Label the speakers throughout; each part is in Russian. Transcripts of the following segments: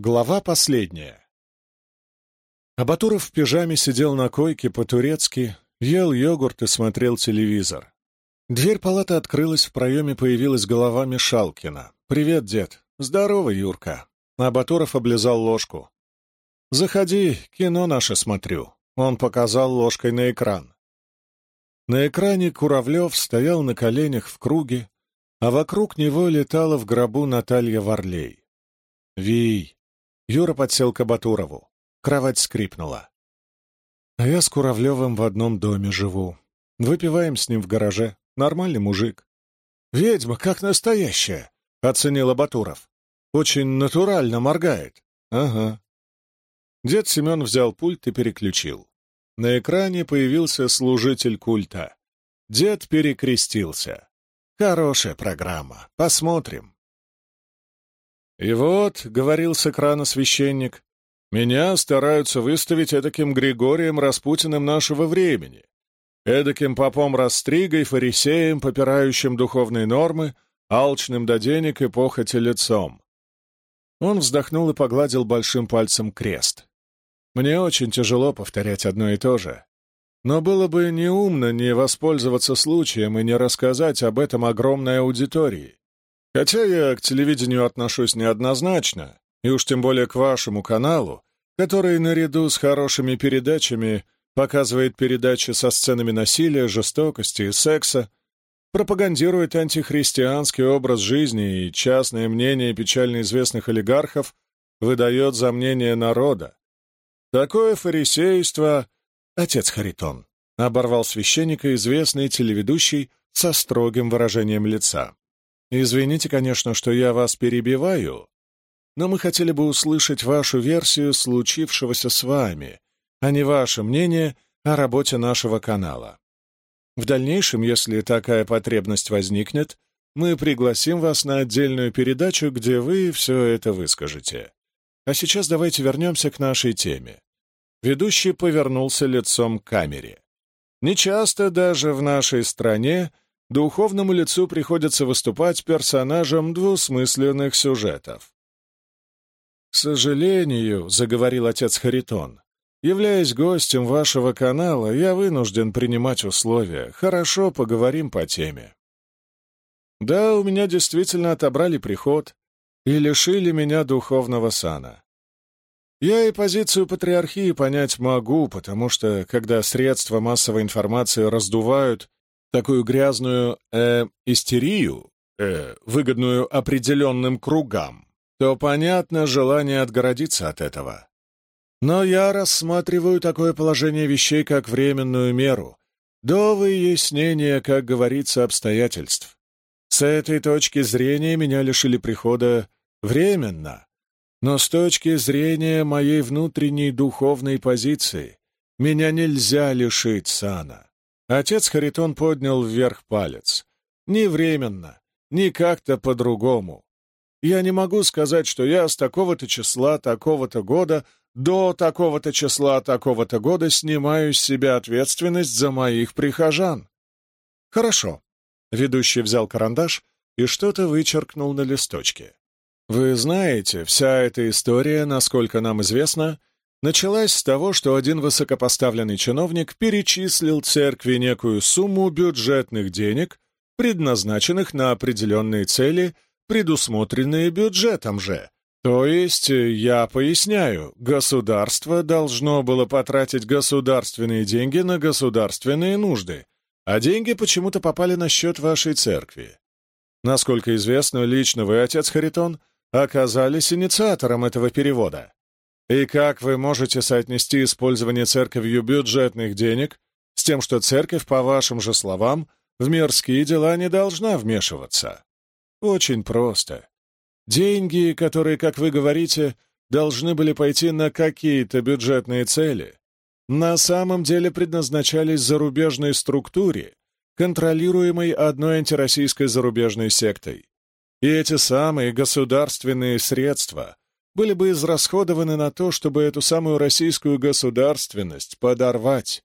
Speaker 1: Глава последняя. Абатуров в пижаме сидел на койке по-турецки, ел йогурт и смотрел телевизор. Дверь палаты открылась, в проеме появилась голова Мишалкина. «Привет, дед». «Здорово, Юрка». Абатуров облизал ложку. «Заходи, кино наше смотрю». Он показал ложкой на экран. На экране Куравлев стоял на коленях в круге, а вокруг него летала в гробу Наталья Варлей. «Вий!» Юра подсел к Абатурову. Кровать скрипнула. «А я с Куравлевым в одном доме живу. Выпиваем с ним в гараже. Нормальный мужик». «Ведьма, как настоящая!» — оценил Абатуров. «Очень натурально моргает». «Ага». Дед Семен взял пульт и переключил. На экране появился служитель культа. Дед перекрестился. Хорошая программа. Посмотрим. «И вот», — говорил с экрана священник, — «меня стараются выставить эдаким Григорием Распутиным нашего времени, эдаким попом-растригой, фарисеем, попирающим духовные нормы, алчным до денег и похоти лицом». Он вздохнул и погладил большим пальцем крест. «Мне очень тяжело повторять одно и то же. Но было бы неумно не воспользоваться случаем и не рассказать об этом огромной аудитории. Хотя я к телевидению отношусь неоднозначно, и уж тем более к вашему каналу, который наряду с хорошими передачами показывает передачи со сценами насилия, жестокости и секса, пропагандирует антихристианский образ жизни и частное мнение печально известных олигархов выдает за мнение народа. Такое фарисейство «Отец Харитон», — оборвал священника известный телеведущий со строгим выражением лица. «Извините, конечно, что я вас перебиваю, но мы хотели бы услышать вашу версию случившегося с вами, а не ваше мнение о работе нашего канала. В дальнейшем, если такая потребность возникнет, мы пригласим вас на отдельную передачу, где вы все это выскажете. А сейчас давайте вернемся к нашей теме. Ведущий повернулся лицом к камере. Нечасто даже в нашей стране духовному лицу приходится выступать персонажем двусмысленных сюжетов. «К сожалению», — заговорил отец Харитон, — «являясь гостем вашего канала, я вынужден принимать условия. Хорошо, поговорим по теме». «Да, у меня действительно отобрали приход и лишили меня духовного сана. Я и позицию патриархии понять могу, потому что, когда средства массовой информации раздувают такую грязную э, истерию, э, выгодную определенным кругам, то понятно желание отгородиться от этого. Но я рассматриваю такое положение вещей как временную меру, до выяснения, как говорится, обстоятельств. С этой точки зрения меня лишили прихода временно, но с точки зрения моей внутренней духовной позиции меня нельзя лишить сана. Отец Харитон поднял вверх палец. Ни временно, ни как-то по-другому. Я не могу сказать, что я с такого-то числа, такого-то года, до такого-то числа, такого-то года снимаю с себя ответственность за моих прихожан. Хорошо. Ведущий взял карандаш и что-то вычеркнул на листочке. Вы знаете, вся эта история, насколько нам известно, началась с того, что один высокопоставленный чиновник перечислил церкви некую сумму бюджетных денег, предназначенных на определенные цели, предусмотренные бюджетом же. То есть, я поясняю, государство должно было потратить государственные деньги на государственные нужды, а деньги почему-то попали на счет вашей церкви. Насколько известно, лично вы, отец Харитон, оказались инициатором этого перевода. И как вы можете соотнести использование церковью бюджетных денег с тем, что церковь, по вашим же словам, в мирские дела не должна вмешиваться? Очень просто. Деньги, которые, как вы говорите, должны были пойти на какие-то бюджетные цели, на самом деле предназначались зарубежной структуре, контролируемой одной антироссийской зарубежной сектой. И эти самые государственные средства были бы израсходованы на то, чтобы эту самую российскую государственность подорвать.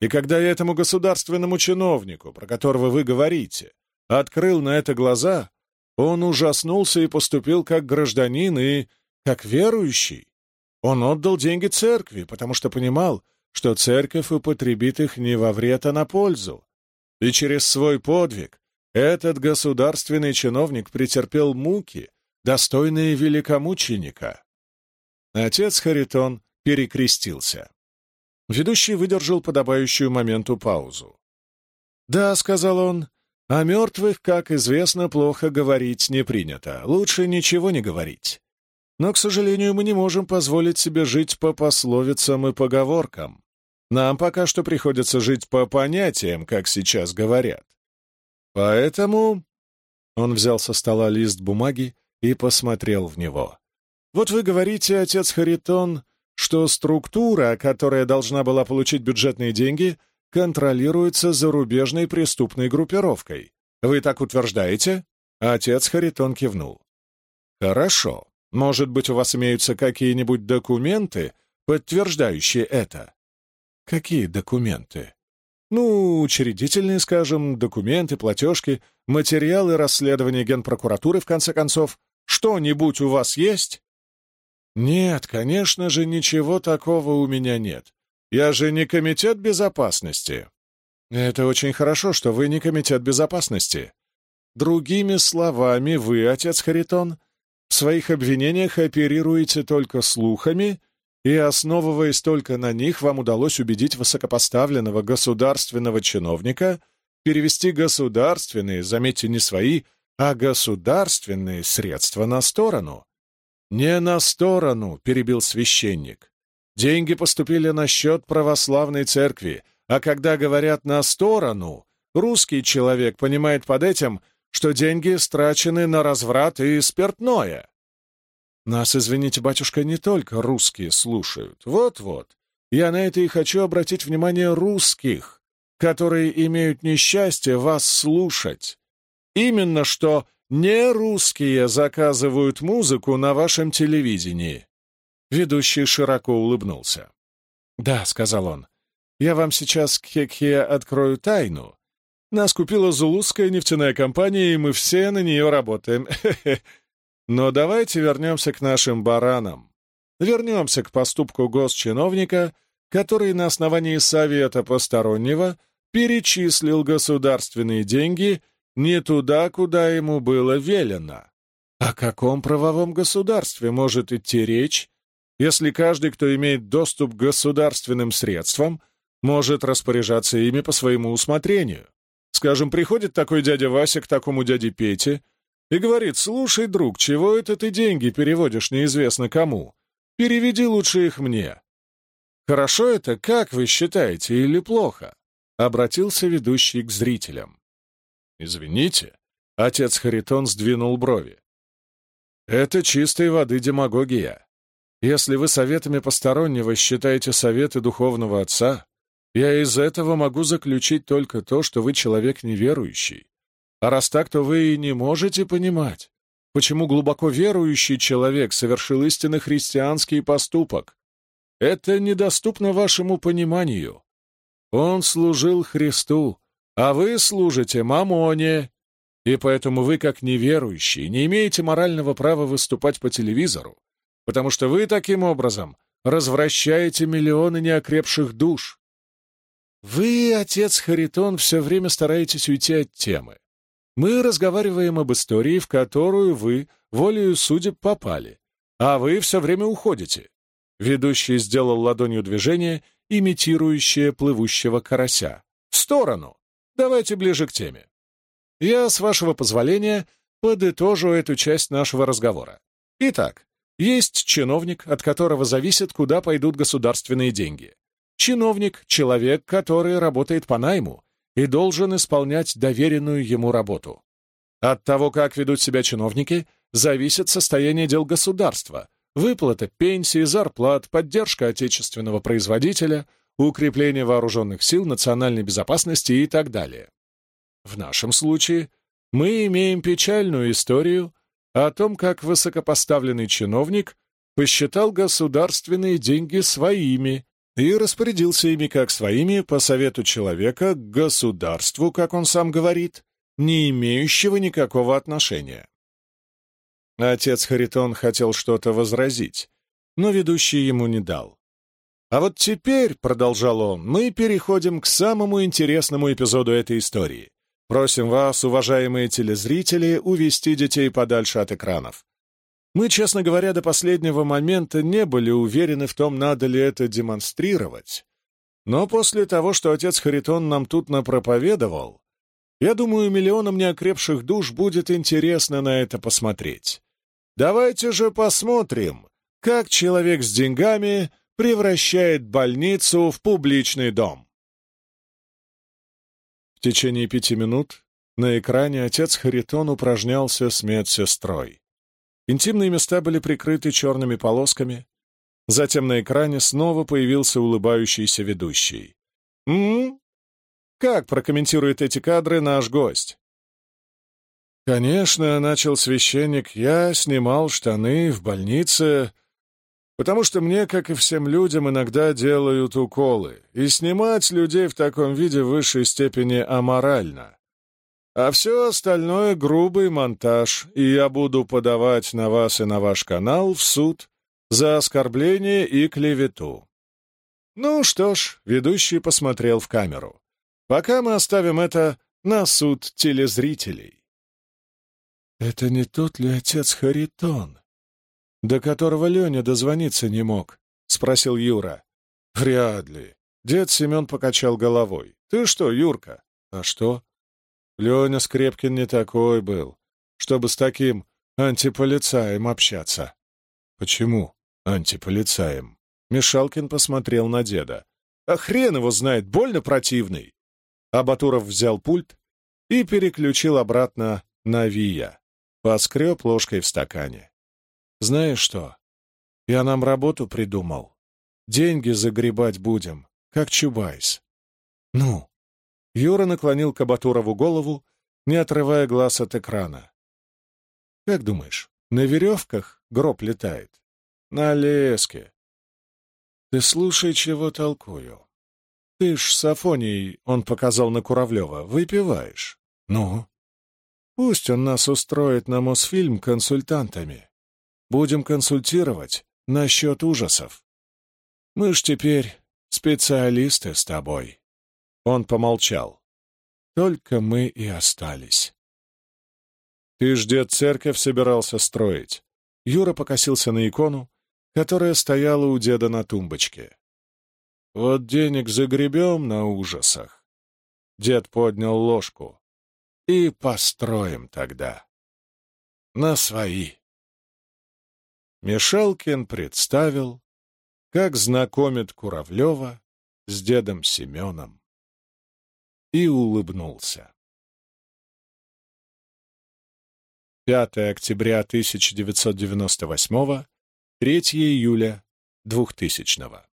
Speaker 1: И когда я этому государственному чиновнику, про которого вы говорите, открыл на это глаза, он ужаснулся и поступил как гражданин и, как верующий. Он отдал деньги церкви, потому что понимал, что церковь употребит их не во вред, а на пользу. И через свой подвиг этот государственный чиновник претерпел муки, достойные великомученика. Отец Харитон перекрестился. Ведущий выдержал подобающую моменту паузу. «Да», — сказал он, — «о мертвых, как известно, плохо говорить не принято. Лучше ничего не говорить. Но, к сожалению, мы не можем позволить себе жить по пословицам и поговоркам. Нам пока что приходится жить по понятиям, как сейчас говорят. Поэтому...» Он взял со стола лист бумаги и посмотрел в него. «Вот вы говорите, отец Харитон, что структура, которая должна была получить бюджетные деньги, контролируется зарубежной преступной группировкой. Вы так утверждаете?» Отец Харитон кивнул. «Хорошо. Может быть, у вас имеются какие-нибудь документы, подтверждающие это?» «Какие документы?» «Ну, учредительные, скажем, документы, платежки, материалы расследования Генпрокуратуры, в конце концов. Что-нибудь у вас есть?» «Нет, конечно же, ничего такого у меня нет. Я же не комитет безопасности». «Это очень хорошо, что вы не комитет безопасности. Другими словами, вы, отец Харитон, в своих обвинениях оперируете только слухами, и, основываясь только на них, вам удалось убедить высокопоставленного государственного чиновника перевести государственные, заметьте, не свои, а государственные средства на сторону. «Не на сторону», — перебил священник. «Деньги поступили на счет православной церкви, а когда говорят «на сторону», русский человек понимает под этим, что деньги страчены на разврат и спиртное. Нас, извините, батюшка, не только русские слушают. Вот-вот. Я на это и хочу обратить внимание русских, которые имеют несчастье вас слушать. Именно что не русские заказывают музыку на вашем телевидении. Ведущий широко улыбнулся. «Да», — сказал он, — «я вам сейчас, Кхекхе, открою тайну. Нас купила Зулузская нефтяная компания, и мы все на нее работаем. Но давайте вернемся к нашим баранам. Вернемся к поступку госчиновника, который на основании совета постороннего перечислил государственные деньги — не туда, куда ему было велено. О каком правовом государстве может идти речь, если каждый, кто имеет доступ к государственным средствам, может распоряжаться ими по своему усмотрению? Скажем, приходит такой дядя Вася к такому дяде Пете и говорит, «Слушай, друг, чего это ты деньги переводишь неизвестно кому? Переведи лучше их мне». «Хорошо это, как вы считаете, или плохо?» — обратился ведущий к зрителям. «Извините», — отец Харитон сдвинул брови. «Это чистой воды демагогия. Если вы советами постороннего считаете советы духовного отца, я из этого могу заключить только то, что вы человек неверующий. А раз так, то вы и не можете понимать, почему глубоко верующий человек совершил истинно христианский поступок. Это недоступно вашему пониманию. Он служил Христу, а вы служите мамоне, и поэтому вы, как неверующие, не имеете морального права выступать по телевизору, потому что вы таким образом развращаете миллионы неокрепших душ. Вы, отец Харитон, все время стараетесь уйти от темы. Мы разговариваем об истории, в которую вы волею судеб попали, а вы все время уходите. Ведущий сделал ладонью движение, имитирующее плывущего карася. В сторону! Давайте ближе к теме. Я, с вашего позволения, подытожу эту часть нашего разговора. Итак, есть чиновник, от которого зависит, куда пойдут государственные деньги. Чиновник — человек, который работает по найму и должен исполнять доверенную ему работу. От того, как ведут себя чиновники, зависит состояние дел государства, выплата пенсии, зарплат, поддержка отечественного производителя, укрепление вооруженных сил, национальной безопасности и так далее. В нашем случае мы имеем печальную историю о том, как высокопоставленный чиновник посчитал государственные деньги своими и распорядился ими как своими по совету человека к государству, как он сам говорит, не имеющего никакого отношения. Отец Харитон хотел что-то возразить, но ведущий ему не дал. «А вот теперь, — продолжал он, — мы переходим к самому интересному эпизоду этой истории. Просим вас, уважаемые телезрители, увести детей подальше от экранов. Мы, честно говоря, до последнего момента не были уверены в том, надо ли это демонстрировать. Но после того, что отец Харитон нам тут напроповедовал, я думаю, миллионам неокрепших душ будет интересно на это посмотреть. Давайте же посмотрим, как человек с деньгами превращает больницу в публичный дом. В течение пяти минут на экране отец Харитон упражнялся с медсестрой. Интимные места были прикрыты черными полосками. Затем на экране снова появился улыбающийся ведущий. «М-м? Как прокомментирует эти кадры наш гость?» «Конечно, — начал священник, — я снимал штаны в больнице, потому что мне, как и всем людям, иногда делают уколы, и снимать людей в таком виде в высшей степени аморально. А все остальное — грубый монтаж, и я буду подавать на вас и на ваш канал в суд за оскорбление и клевету». Ну что ж, ведущий посмотрел в камеру. Пока мы оставим это на суд телезрителей. «Это не тот ли отец Харитон, до которого Леня дозвониться не мог?» — спросил Юра. «Вряд ли». Дед Семен покачал головой. «Ты что, Юрка?» «А что?» Леня Скрепкин не такой был, чтобы с таким антиполицаем общаться. «Почему антиполицаем?» Мишалкин посмотрел на деда. «А хрен его знает, больно противный!» Абатуров взял пульт и переключил обратно на Вия. Поскреб ложкой в стакане. «Знаешь что? Я нам работу придумал. Деньги загребать будем, как Чубайс». «Ну?» Юра наклонил Кабатурову голову, не отрывая глаз от экрана. «Как думаешь, на веревках гроб летает?» «На леске». «Ты слушай, чего толкую. Ты ж с Афонией, он показал на Куравлева, выпиваешь. Ну?» Пусть он нас устроит на Мосфильм консультантами. Будем консультировать насчет ужасов. Мы ж теперь специалисты с тобой. Он помолчал. Только мы и остались. Ты ж дед церковь собирался строить. Юра покосился на икону, которая стояла у деда на тумбочке. Вот денег загребем на ужасах. Дед поднял ложку. И построим тогда. На свои. Мишалкин представил, как знакомит Куравлева с дедом Семеном, и улыбнулся. 5 октября 1998, 3 июля 2000 -го.